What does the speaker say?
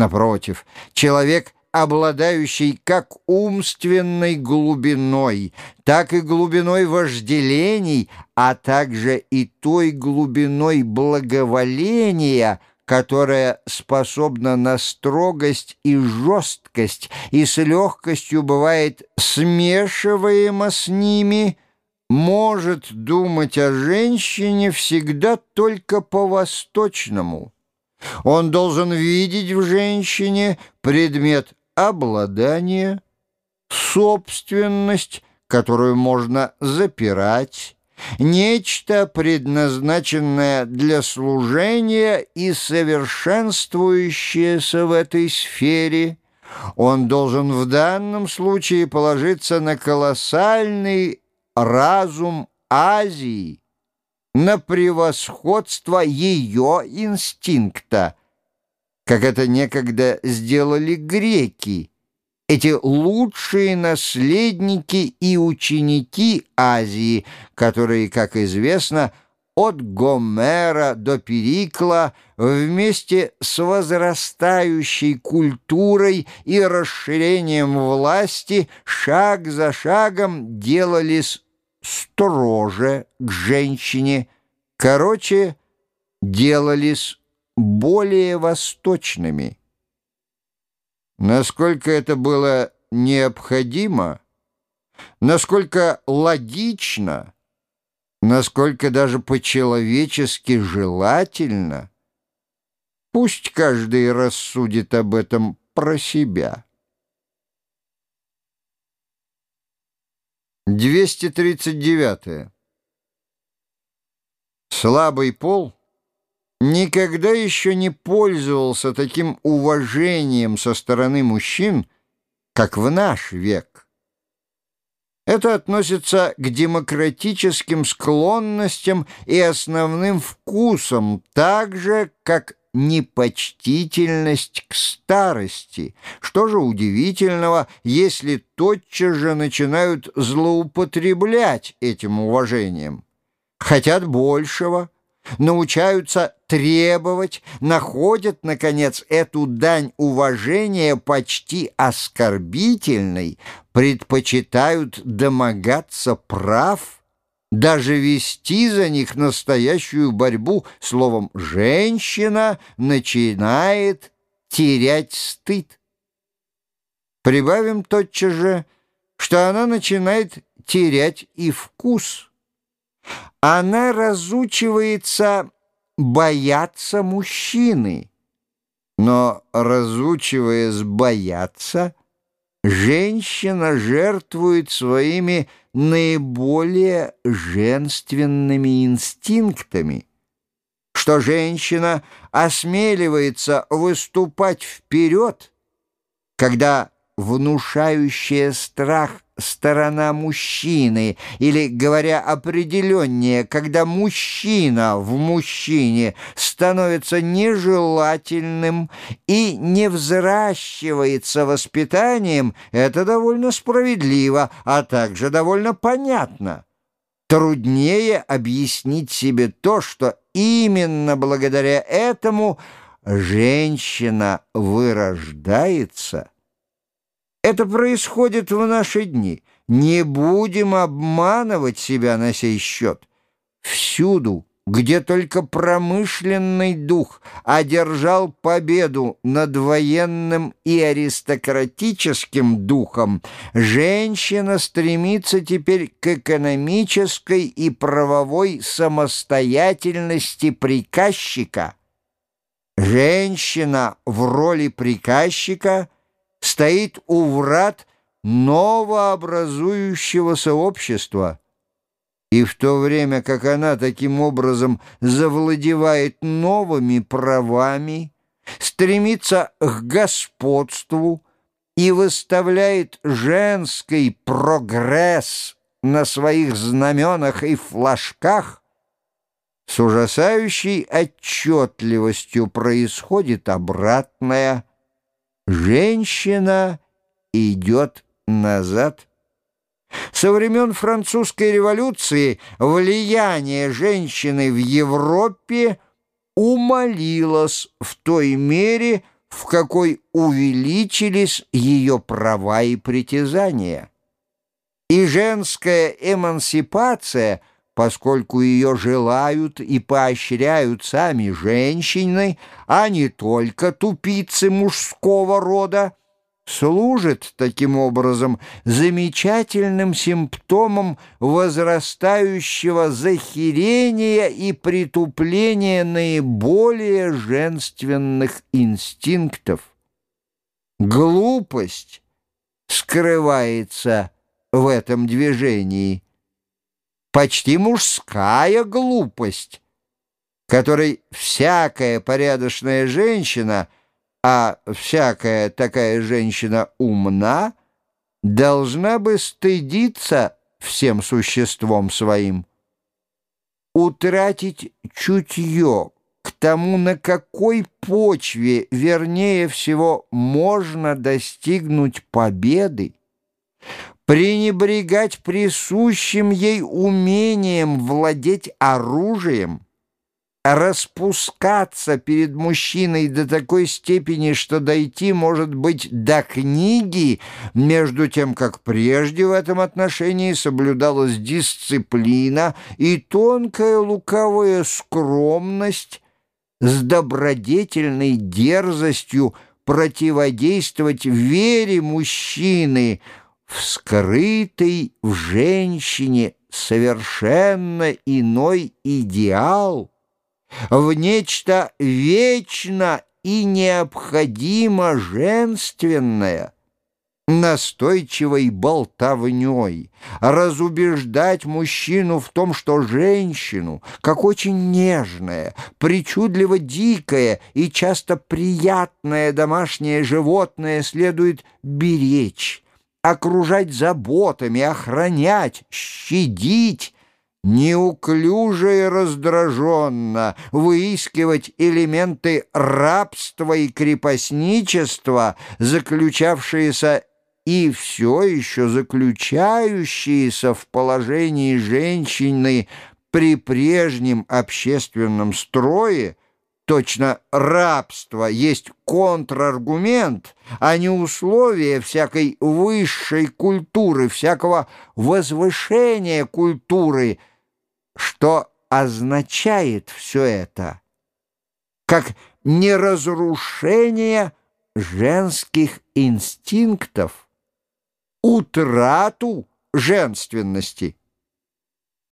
Напротив, человек, обладающий как умственной глубиной, так и глубиной вожделений, а также и той глубиной благоволения, которая способна на строгость и жесткость и с легкостью бывает смешиваема с ними, может думать о женщине всегда только по-восточному. Он должен видеть в женщине предмет обладания, собственность, которую можно запирать, нечто, предназначенное для служения и совершенствующееся в этой сфере, он должен в данном случае положиться на колоссальный разум Азии, на превосходство ее инстинкта, как это некогда сделали греки, эти лучшие наследники и ученики Азии, которые, как известно, от Гомера до Перикла вместе с возрастающей культурой и расширением власти шаг за шагом делались строже к женщине, короче, делались более восточными. Насколько это было необходимо, насколько логично, насколько даже по-человечески желательно, пусть каждый рассудит об этом про себя. 239. Слабый пол никогда еще не пользовался таким уважением со стороны мужчин, как в наш век. Это относится к демократическим склонностям и основным вкусам, так же, как непочтительность к старости. Что же удивительного, если тотчас же начинают злоупотреблять этим уважением? Хотят большего, научаются требовать, находят, наконец, эту дань уважения почти оскорбительной, предпочитают домогаться прав – даже вести за них настоящую борьбу, словом, женщина начинает терять стыд. Прибавим тотчас же, что она начинает терять и вкус. Она разучивается бояться мужчины, но, разучиваясь бояться, женщина жертвует своими наиболее женственными инстинктами, что женщина осмеливается выступать вперед, когда внушающая страх сторона мужчины, или, говоря определеннее, когда мужчина в мужчине становится нежелательным и не взращивается воспитанием, это довольно справедливо, а также довольно понятно. Труднее объяснить себе то, что именно благодаря этому женщина вырождается – это происходит в наши дни. Не будем обманывать себя на сей счет. Всюду, где только промышленный дух одержал победу над военным и аристократическим духом, женщина стремится теперь к экономической и правовой самостоятельности приказчика. Женщина в роли приказчика – стоит у врат новообразующегося общества. И в то время, как она таким образом завладевает новыми правами, стремится к господству и выставляет женский прогресс на своих знаменах и флажках, с ужасающей отчетливостью происходит обратное – Женщина идет назад. Со времен французской революции влияние женщины в Европе умолилось в той мере, в какой увеличились ее права и притязания. И женская эмансипация, поскольку ее желают и поощряют сами женщины, а не только тупицы мужского рода, служит таким образом замечательным симптомом возрастающего захерения и притупления наиболее женственных инстинктов. Глупость скрывается в этом движении. Почти мужская глупость, которой всякая порядочная женщина — а всякая такая женщина умна, должна бы стыдиться всем существом своим. Утратить чутье к тому, на какой почве, вернее всего, можно достигнуть победы, пренебрегать присущим ей умением владеть оружием — распускаться перед мужчиной до такой степени, что дойти, может быть, до книги, между тем, как прежде в этом отношении соблюдалась дисциплина и тонкая лукавая скромность с добродетельной дерзостью противодействовать вере мужчины в скрытый в женщине совершенно иной идеал, в нечто вечно и необходимо женственное, настойчивой болтовней, разубеждать мужчину в том, что женщину, как очень нежное, причудливо дикое и часто приятное домашнее животное следует беречь, окружать заботами, охранять, щадить, неуклюже и раздраженно выискивать элементы рабства и крепостничества, заключавшиеся и все еще заключающиеся в положении женщины при прежнем общественном строе, Точно рабство есть контраргумент, а не условие всякой высшей культуры, всякого возвышения культуры – что означает все это? Как неразрушение женских инстинктов, утрату женственности.